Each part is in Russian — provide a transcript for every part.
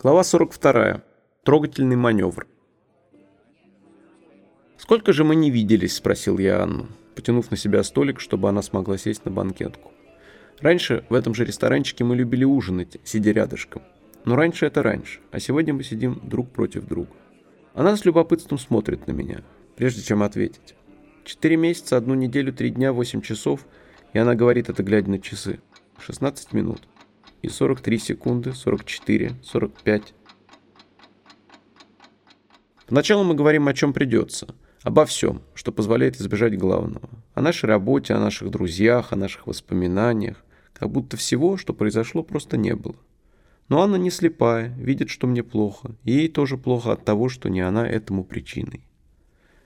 Глава 42. Трогательный маневр. «Сколько же мы не виделись?» – спросил я Анну, потянув на себя столик, чтобы она смогла сесть на банкетку. Раньше в этом же ресторанчике мы любили ужинать, сидя рядышком. Но раньше это раньше, а сегодня мы сидим друг против друга. Она с любопытством смотрит на меня, прежде чем ответить. Четыре месяца, одну неделю, три дня, восемь часов, и она говорит это, глядя на часы. 16 минут и 43 секунды, 44, 45. Поначалу мы говорим о чем придется, обо всем, что позволяет избежать главного. О нашей работе, о наших друзьях, о наших воспоминаниях, как будто всего, что произошло, просто не было. Но Анна не слепая, видит, что мне плохо, и ей тоже плохо от того, что не она этому причиной.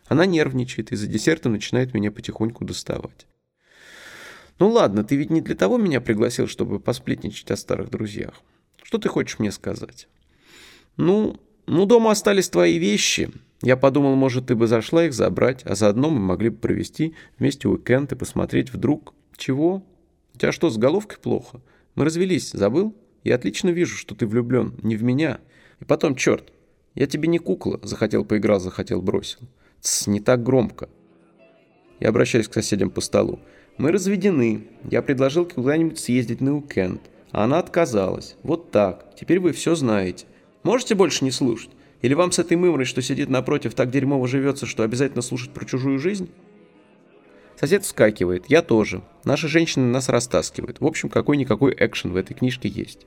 Она нервничает и за десертом начинает меня потихоньку доставать. Ну ладно, ты ведь не для того меня пригласил, чтобы посплетничать о старых друзьях. Что ты хочешь мне сказать? Ну, ну дома остались твои вещи. Я подумал, может, ты бы зашла их забрать, а заодно мы могли бы провести вместе уикенд и посмотреть вдруг... Чего? У тебя что, с головкой плохо? Мы развелись, забыл? Я отлично вижу, что ты влюблен, не в меня. И потом, черт, я тебе не кукла, захотел поиграл, захотел бросил. Тсс, не так громко. Я обращаюсь к соседям по столу. Мы разведены. Я предложил куда-нибудь съездить на уикенд. А она отказалась. Вот так. Теперь вы все знаете. Можете больше не слушать? Или вам с этой мымрой, что сидит напротив, так дерьмово живется, что обязательно слушать про чужую жизнь? Сосед вскакивает. Я тоже. Наши женщины нас растаскивают. В общем, какой-никакой экшен в этой книжке есть.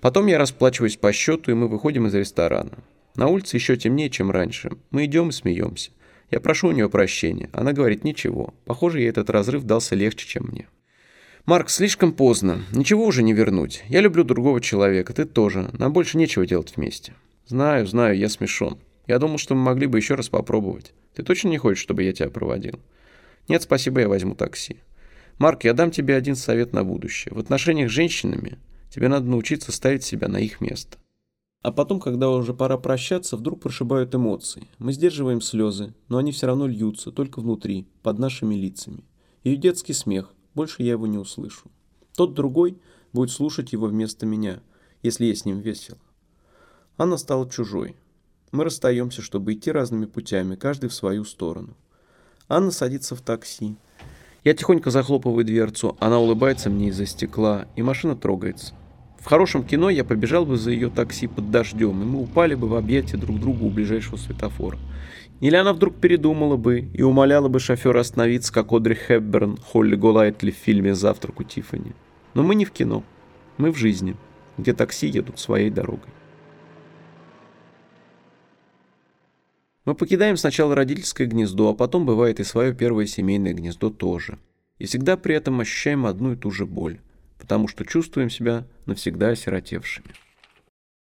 Потом я расплачиваюсь по счету, и мы выходим из ресторана. На улице еще темнее, чем раньше. Мы идем и смеемся. Я прошу у нее прощения. Она говорит, ничего. Похоже, ей этот разрыв дался легче, чем мне. Марк, слишком поздно. Ничего уже не вернуть. Я люблю другого человека, ты тоже. Нам больше нечего делать вместе. Знаю, знаю, я смешон. Я думал, что мы могли бы еще раз попробовать. Ты точно не хочешь, чтобы я тебя проводил? Нет, спасибо, я возьму такси. Марк, я дам тебе один совет на будущее. В отношениях с женщинами тебе надо научиться ставить себя на их место. А потом, когда уже пора прощаться, вдруг прошибают эмоции. Мы сдерживаем слезы, но они все равно льются, только внутри, под нашими лицами. Ее детский смех, больше я его не услышу. Тот другой будет слушать его вместо меня, если я с ним весело. Анна стала чужой. Мы расстаемся, чтобы идти разными путями, каждый в свою сторону. Анна садится в такси. Я тихонько захлопываю дверцу, она улыбается мне из-за стекла, и машина трогается. В хорошем кино я побежал бы за ее такси под дождем, и мы упали бы в объятия друг другу у ближайшего светофора. Или она вдруг передумала бы и умоляла бы шофера остановиться, как Одри Хепберн, Холли Голайтли в фильме «Завтрак у Тиффани». Но мы не в кино, мы в жизни, где такси едут своей дорогой. Мы покидаем сначала родительское гнездо, а потом бывает и свое первое семейное гнездо тоже. И всегда при этом ощущаем одну и ту же боль потому что чувствуем себя навсегда осиротевшими.